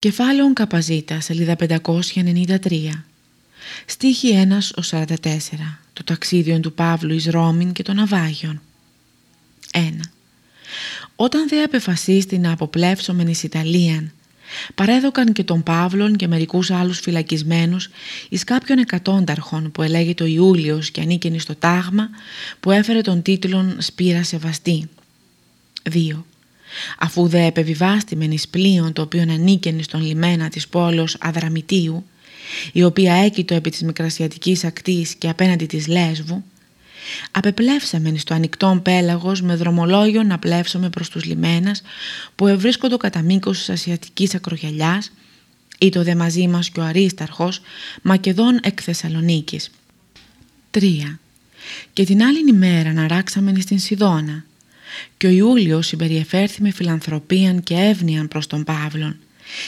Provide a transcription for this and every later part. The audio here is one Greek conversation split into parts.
Κεφάλαιο Καπαζίτα, σελίδα 593. Στίχη 1 44. Το ταξίδιο του Παύλου εις Ρώμην και των Αβάγιων. 1. Όταν δε απεφασίστη να αποπλέψομεν εις Ιταλίαν, παρέδωκαν και τον Παύλον και μερικούς άλλους φυλακισμένους εις κάποιον εκατόνταρχον που ελέγει το Ιούλιος και ανήκαινε στο τάγμα που έφερε τον τίτλον Σπύρα Σεβαστή. 2 αφού δε επεβιβάστημεν εις πλοίον το οποίο ανήκαινε στον λιμένα της πόλος Αδραμητίου, η οποία έκειτο επί της Μικρασιατικής ακτής και απέναντι της Λέσβου, απεπλεύσαμεν στο ανοιχτό πέλαγος με δρομολόγιο να πλεύσουμε προς τους λιμένας που ευρίσκονται κατά μήκος της Ασιατικής ακρογιαλιάς ή το δε μαζί μας και ο Αρίσταρχος Μακεδόν εκ Θεσσαλονίκης. 3. Και την άλλη ημέρα να ράξαμεν στην Σιδώνα και ο Ιούλιος συμπεριεφέρθη με φιλανθρωπίαν και εύνοιαν προς τον Παύλον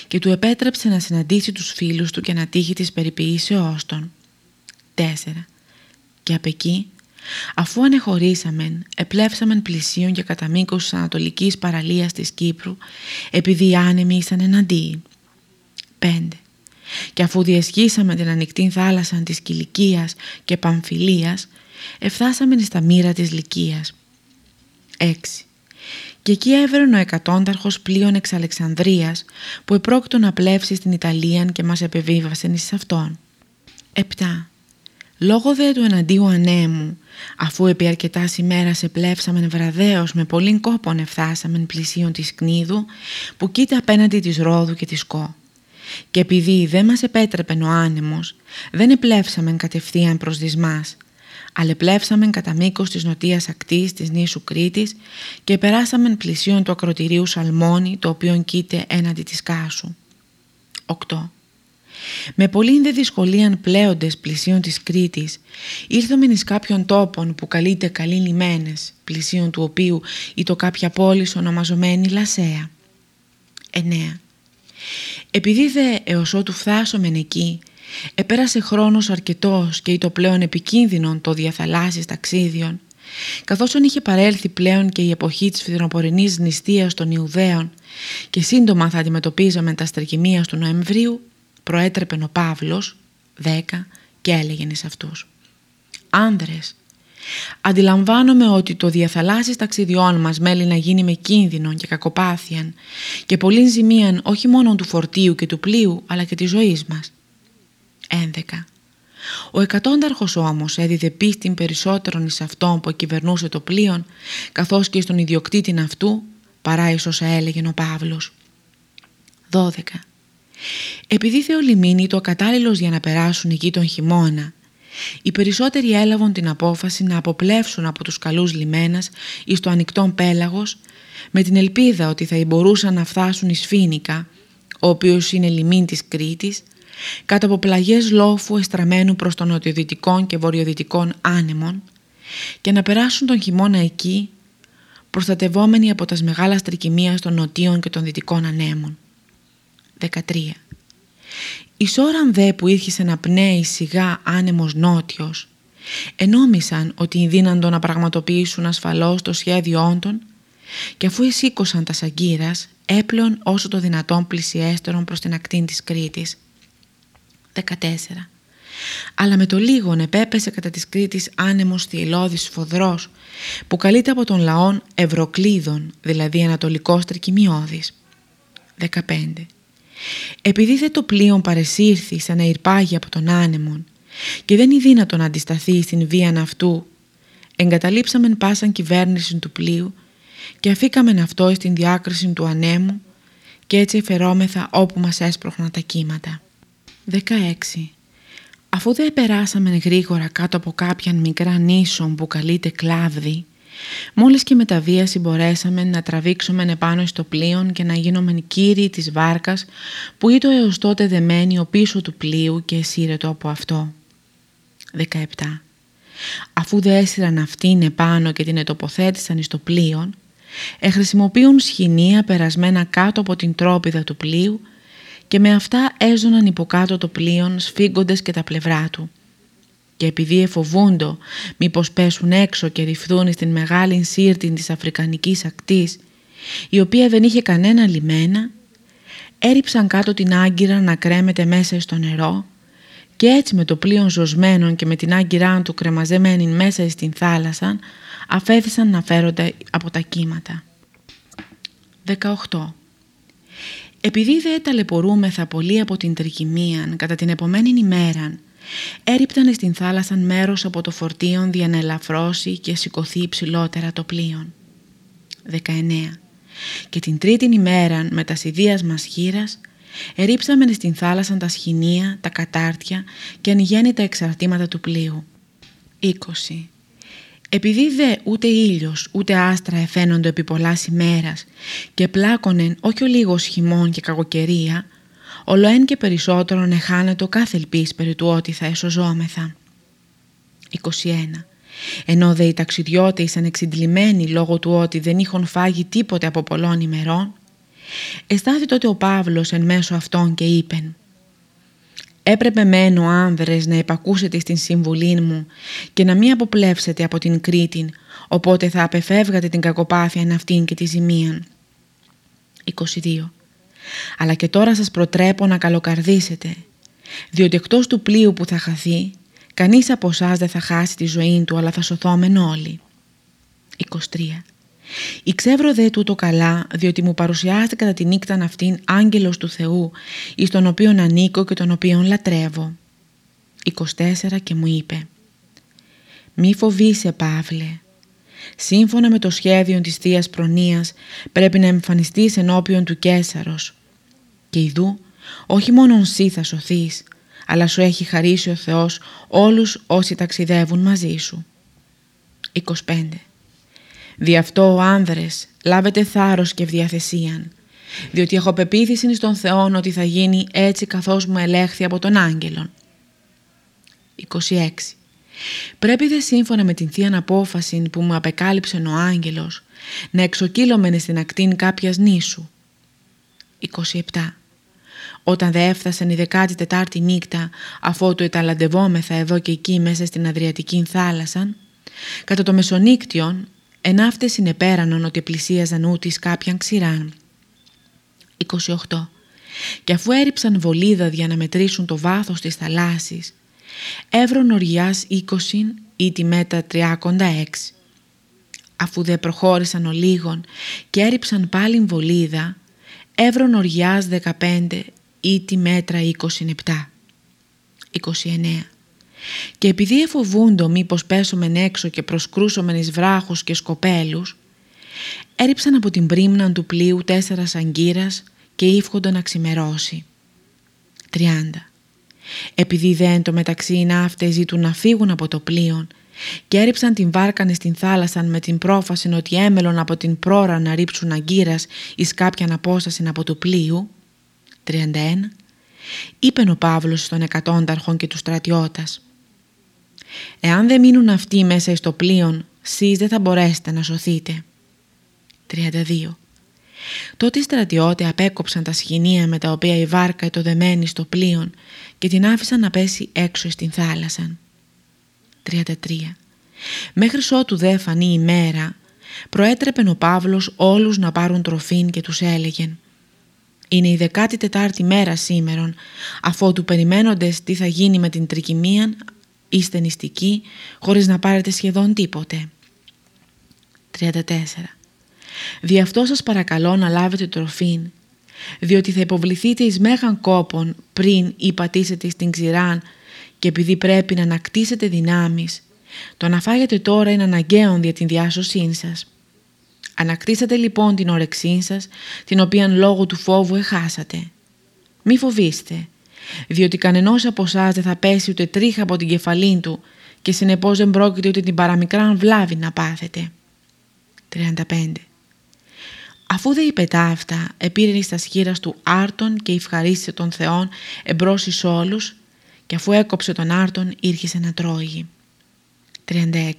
και του επέτρεψε να συναντήσει τους φίλους του και να τύχει της περιποιήσεώς των. 4. Και απ' εκεί, αφού ανεχωρήσαμεν, επλέψαμεν πλησίων και κατά μήκος της ανατολικής παραλίας της Κύπρου, επειδή οι άνεμοι ήσαν εναντίοι. 5. Και αφού διεσχίσαμε την ανοιχτή θάλασσα της Κιλικίας και Παμφιλίας, εφτάσαμε στα μοίρα της Λυκίας 6. Και εκεί έβρενε ο εκατόνταρχος πλοίων εξ Αλεξανδρίας που επρόκειτο να πλεύσει στην Ιταλία και μας επεβίβασε εις αυτόν. 7. Λόγω δε του εναντίου ανέμου, αφού επί αρκετάς ημέρας σε πλεύσαμεν βραδέως με πολλήν κόπον εφτάσαμεν πλησίον της Κνίδου που κοίτα απέναντι της Ρόδου και της Κό. Και επειδή δεν μας επέτρεπε ο άνεμος, δεν επλεύσαμεν κατευθείαν προς δυσμάς, αλεπλεύσαμεν κατά μήκος της νοτίας ακτής της νήσου Κρήτης και περάσαμεν πλησίον του ακροτηρίου Σαλμόνι το οποίο κοίται έναντι της Κάσου. 8. Με πολλήν δε δυσκολίαν πλέοντες πλησίον της Κρήτης ήρθομεν εις κάποιον τόπον που καλείται καλή λιμένες πλησίον του οποίου το κάποια πόλης ονομαζομένη Λασέα. 9. Επειδή δε έως ότου φτάσομεν εκεί Επέρασε χρόνος αρκετός και το πλέον επικίνδυνον το διαθαλάσσις ταξίδιων, καθώς είχε παρέλθει πλέον και η εποχή της φθινοπορεινής νηστείας των Ιουδαίων και σύντομα θα αντιμετωπίζαμε τα στρεκυμία του Νοεμβρίου, προέτρεπε ο Παύλος, 10, και έλεγε εις αυτούς. «Άνδρες, Αντιλαμβάνομαι ότι το διαθαλάσσις ταξιδιών μας μέλει να γίνει με κίνδυνο και κακοπάθειαν και πολύ ζημίαν όχι μόνο του φορτίου και του πλοίου αλλά και της ζωής μας. 11. Ο εκατόνταρχος όμως έδιδε πίστην περισσότερον εις αυτόν που κυβερνούσε το πλοίο καθώς και στον ιδιοκτήτη αυτού παρά εις όσα έλεγε ο Παύλος. 12. Επειδή θεολιμήνει το κατάλληλος για να περάσουν εκεί τον χειμώνα οι περισσότεροι έλαβαν την απόφαση να αποπλεύσουν από τους καλούς λιμένας εις το ανοιχτό πέλαγος με την ελπίδα ότι θα μπορούσαν να φτάσουν εις Φίνικα ο οποίος είναι λιμήν της Κρήτης κάτω από πλαγιές λόφου εστραμμένου προς τον νοτιοδυτικών και βορειοδυτικών άνεμων και να περάσουν τον χειμώνα εκεί προστατευόμενοι από τα μεγάλα στρικυμία των νοτίων και των δυτικών ανέμων. 13. Εις ώραν δε που ήρχισε να πνέει σιγά άνεμος νότιος ενόμισαν ότι δύναντο να πραγματοποιήσουν ασφαλώς το σχέδιό των και αφού εισήκωσαν τα σαγκύρας έπλεον όσο το δυνατόν πλησιέστερον προς την ακτή της Κρήτης 14. Αλλά με το λίγον επέπεσε κατά της Κρήτης άνεμος θυελώδης φοδρός που καλείται από τον λαόν Ευρωκλίδων, δηλαδή Ανατολικός Τρικυμιώδης. 15. Επειδή δε το πλοίο παρεσύρθη σαν να ηρπάγει από τον άνεμον και δεν είναι δύνατο να αντισταθεί στην βία αυτού, εγκαταλείψαμεν πάσαν κυβέρνηση του πλοίου και αφήκαμεν αυτό στην διάκριση του ανέμου και έτσι εφερόμεθα όπου μας έσπροχναν τα κύματα. 16. Αφού δεν περάσαμε γρήγορα κάτω από κάποιαν μικρά νήσο που καλείται κλάβδι, μόλις και με τα βίαση μπορέσαμε να τραβήξουμε επάνω στο πλοίο και να γίνομεν κύριοι της βάρκας που ήταν έως τότε δεμένη ο πίσω του πλοίου και εσύρετο από αυτό. 17. Αφού δε έσυραν αυτήν επάνω και την ετοποθέτησαν στο πλοίο, εχρησιμοποιούν σχοινία περασμένα κάτω από την τρόπιδα του πλοίου και με αυτά έζωναν υποκάτω το πλοίο σφίγγοντες και τα πλευρά του. Και επειδή εφοβούντο μήπως πέσουν έξω και ρυφθούν στην μεγάλη σύρτη της Αφρικανικής ακτής, η οποία δεν είχε κανένα λιμένα, έριψαν κάτω την άγκυρα να κρέμεται μέσα στο νερό και έτσι με το πλοίο ζωσμένο και με την άγκυρά του κρεμαζεμένη μέσα στην θάλασσα αφέθησαν να φέρονται από τα κύματα. 18. Επειδή δεν ταλαιπωρούμεθα πολύ από την τρικυμία κατά την επομένη ημέρα, έριπταν στην θάλασσα μέρος από το φορτίον για να ελαφρώσει και σηκωθεί υψηλότερα το πλοίο. 19. Και την τρίτη ημέρα με τας σιδίας μας χείρας, ερήψαμεν στην θάλασσα τα σχοινία, τα κατάρτια και αν τα εξαρτήματα του πλοίου. 20. Επειδή δε ούτε ήλιος ούτε άστρα εφαίνονται επί πολλάς ημέρας και πλάκωνεν όχι ο λίγος χειμών και κακοκαιρία, εν και περισσότερον εχάνετο κάθε ελπίς περί του ότι θα εσωζόμεθα. 21. Ενώ δε οι ταξιδιώτες ήσαν εξυντλημένοι λόγω του ότι δεν είχαν φάγει τίποτε από πολλών ημερών, εστάθη τότε ο Παύλος εν μέσω αυτών και είπεν Έπρεπε μεν ο άνδρες να υπακούσετε στην συμβουλή μου και να μην αποπλέψετε από την Κρήτη, οπότε θα απεφεύγατε την κακοπάθεια εν αυτήν και τη ζημία. 22. Αλλά και τώρα σας προτρέπω να καλοκαρδίσετε, διότι εκτός του πλοίου που θα χαθεί, κανείς από εσάς δεν θα χάσει τη ζωή του, αλλά θα σωθόμεν όλοι. 23. Ήξευρο δε τούτο καλά, διότι μου παρουσιάζεται κατά τη νύχτα αυτήν άγγελος του Θεού, εις τον οποίον ανήκω και τον οποίον λατρεύω. 24 και μου είπε «Μη φοβείσαι Παύλε, σύμφωνα με το σχέδιο της θείας Προνοίας πρέπει να εμφανιστείς ενώπιον του Κέσαρος και ειδού όχι μόνον σύ θα σωθείς, αλλά σου έχει χαρίσει ο Θεός όλους όσοι ταξιδεύουν μαζί σου». 25 Δι' αυτό ο άνδρες λάβετε θάρρος και διαθεσίαν, διότι έχω πεποίθηση στον Θεό ότι θα γίνει έτσι καθώς μου ελέγχθη από τον άγγελον. 26. Πρέπει δε σύμφωνα με την θεία απόφαση που μου απεκάλυψε ο άγγελος να εξοκύλωμενε στην ακτήν κάποιας νήσου. 27. Όταν δε έφτασαν η 14η νύχτα αφότου εταλαντευόμεθα εδώ και εκεί μέσα στην Αδριατική θάλασσα, κατά το μεσονύκτιον Εναύτε συνεπέρανον ότι πλησίαζαν ούτις κάποιαν ξηράν. 28. Και αφού έριψαν βολίδα για να μετρήσουν το βάθος της θαλάσσης, έβρον οριάς 20 ή τη μέτρα 36. Αφού δε προχώρησαν ο λίγων και έριψαν πάλι βολίδα, έβρον οριάς 15 ή τη μέτρα 27. 29. Και επειδή εφοβούντο μήπως πέσομεν έξω και προσκρούσομεν εις βράχους και σκοπέλους, έριψαν από την πρίμνα του πλοίου τέσσερα σαγκύρας και ύφχοντο να ξημερώσει. 30. Επειδή δεν το μεταξύ οι ναύτες ζήτουν να φύγουν από το πλοίο και έριψαν την βάρκανε στην θάλασσα με την πρόφαση ότι έμελον από την πρόρα να ρίψουν αγκύρας εις κάποιαν απόσταση από το πλοίου. 31. Είπεν ο Παύλος στον εκατόνταρχον και τους στρατιώτας Εάν δεν μείνουν αυτοί μέσα στο πλοίο, σεις δεν θα μπορέσετε να σωθείτε. 32. Τότε οι στρατιώτες απέκοψαν τα σχοινία με τα οποία η βάρκα ετοδεμένη στο πλοίο και την άφησαν να πέσει έξω στην θάλασσα. 33. Μέχρι ότου δε φανεί η μέρα, προέτρεπε ο Παύλος όλους να πάρουν τροφήν και τους έλεγεν «Είναι η 14η μέρα σήμερον, αφότου περιμένοντες τι θα γίνει με την τρικυμία, είστε νηστικοί χωρίς να πάρετε σχεδόν τίποτε. 34. Δι' αυτό σας παρακαλώ να λάβετε τροφήν, διότι θα υποβληθείτε εις μέγαν κόπον πριν ή πατήσετε στην ξηράν και επειδή πρέπει να ανακτήσετε δυνάμεις, το να φάγετε τώρα είναι αναγκαίο για την διάσωσή σας. Ανακτήσατε λοιπόν την όρεξή σας, την οποία λόγω του φόβου εχάσατε. Μη φοβήστε, διότι κανενός από εσάς δεν θα πέσει ούτε τρίχα από την κεφαλή του και συνεπώς δεν πρόκειται ούτε την παραμικράν βλάβη να πάθετε. 35. Αφού δεν είπε τα αυτά, επήρε στα σχήρα του άρτον και ευχαρίστησε τον Θεόν εμπρός εις όλους και αφού έκοψε τον άρτον ήρχισε να τρώγει. 36.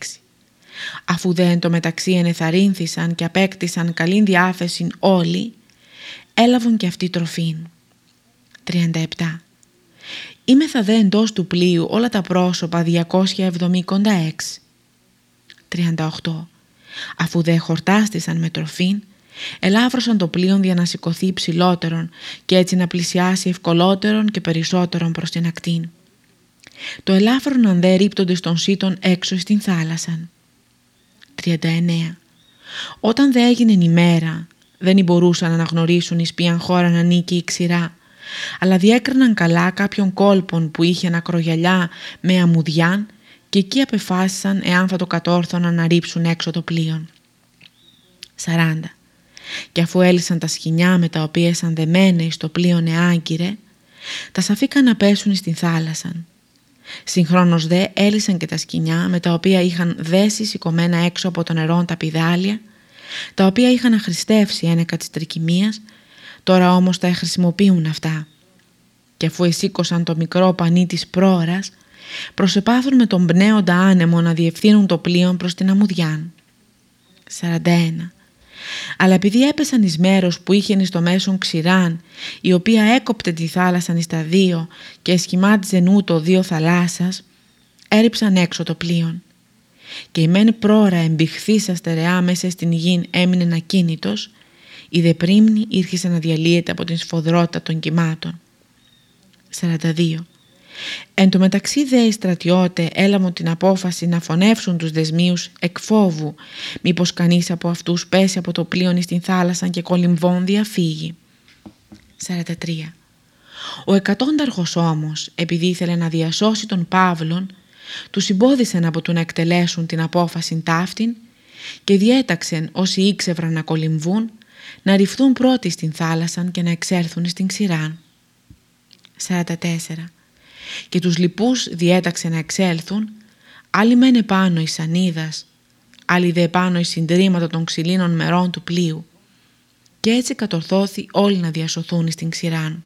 Αφού δεν το μεταξύ ενεθαρρύνθησαν και απέκτησαν καλή διάθεση όλοι, έλαβαν και αυτοί τροφήν. 37. Είμεθα δε εντός του πλοίου όλα τα πρόσωπα 276. 38. Αφού δε χορτάστησαν με τροφήν, ελάβρωσαν το πλοίο για να σηκωθεί ψηλότερον και έτσι να πλησιάσει ευκολότερον και περισσότερον προς την ακτήν. Το ελάφρον δε ρίπτονται στον σύτον έξω στην θάλασσα. 39. Όταν δε έγινε η μέρα, δεν μπορούσαν να αναγνωρίσουν εις ποιαν χώρα να νίκει η ξηρά, αλλά διέκριναν καλά κάποιον κόλπον που είχε ανακρογιαλιά με αμμουδιάν και εκεί απεφάσισαν εάν θα το κατόρθωναν να ρίψουν έξω το πλοίο. 40. Και αφού έλυσαν τα σκηνιά με τα οποία ήσαν δεμένε στο πλοίο νεάγκυρε, τα σαφήκαν να πέσουν στην θάλασσα. Συγχρόνως δε έλυσαν και τα σκηνιά με τα οποία είχαν δέσεις σηκωμένα έξω από το νερό τα πιδάλια, τα οποία είχαν αχρηστεύσει ένεκα της τρικυμίας, τώρα όμως τα χρησιμοποιούν αυτά. Και αφού εσήκωσαν το μικρό πανί της πρόωρας, προσεπάθουν με τον πνέοντα άνεμο να διευθύνουν το πλοίο προς την αμμουδιάν. 41. Αλλά επειδή έπεσαν εις μέρος που είχε στο μέσον ξηράν, η οποία έκοπτε τη θάλασσαν εις τα δύο και εσχημάτιζε ούτω δύο θαλάσσας, έριψαν έξω το πλοίο. Και η μεν πρόωρα εμπηχθήσα στερεά μέσα στην γην έμεινε ακίνητος, η δε πρίμνη ήρχισε να διαλύεται από την σφοδρότητα των κυμάτων. 42. Εν τω μεταξύ δε οι στρατιώτε έλαβαν την απόφαση να φωνεύσουν τους δεσμίους εκ φόβου, μήπως κανείς από αυτούς πέσει από το πλοίο στην θάλασσα και κολυμβών διαφύγει. 43. Ο εκατόνταργος όμως, επειδή ήθελε να διασώσει τον Παύλον, τους συμπόδισαν από του να εκτελέσουν την απόφαση ταύτην και διέταξεν όσοι ήξευραν να κολυμβούν να ρηφθούν πρώτοι στην θάλασσα και να εξέλθουν στην ξηράν. 44 και τους λοιπούς διέταξε να εξέλθουν, άλλοι μένε πάνω εις σανίδας, άλλοι δε πάνω εις συντρίμματα των ξυλίνων μερών του πλοίου και έτσι κατορθώθη όλοι να διασωθούν στην ξηράν.